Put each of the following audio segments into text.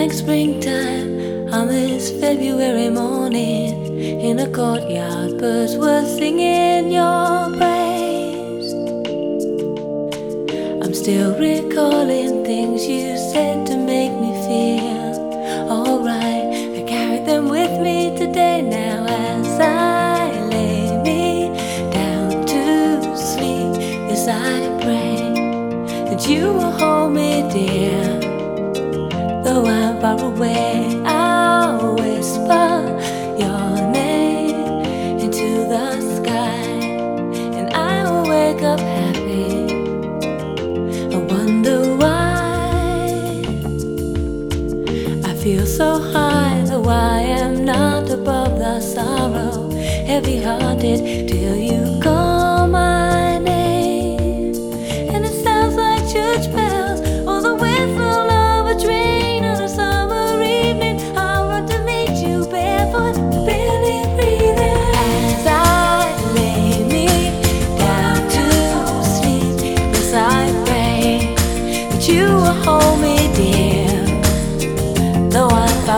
like springtime on this February morning. In a courtyard, birds were singing your praise. I'm still recalling things you said to make me feel alright. I carried them with me today now as I lay me down to sleep. As I pray that you will hold me dear. I'm far away, I'll whisper your name into the sky, and I will wake up happy. I wonder why I feel so high, though I am not above the sorrow, heavy hearted till you.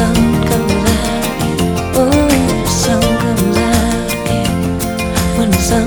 Sang kembali, oh sang kembali Menzang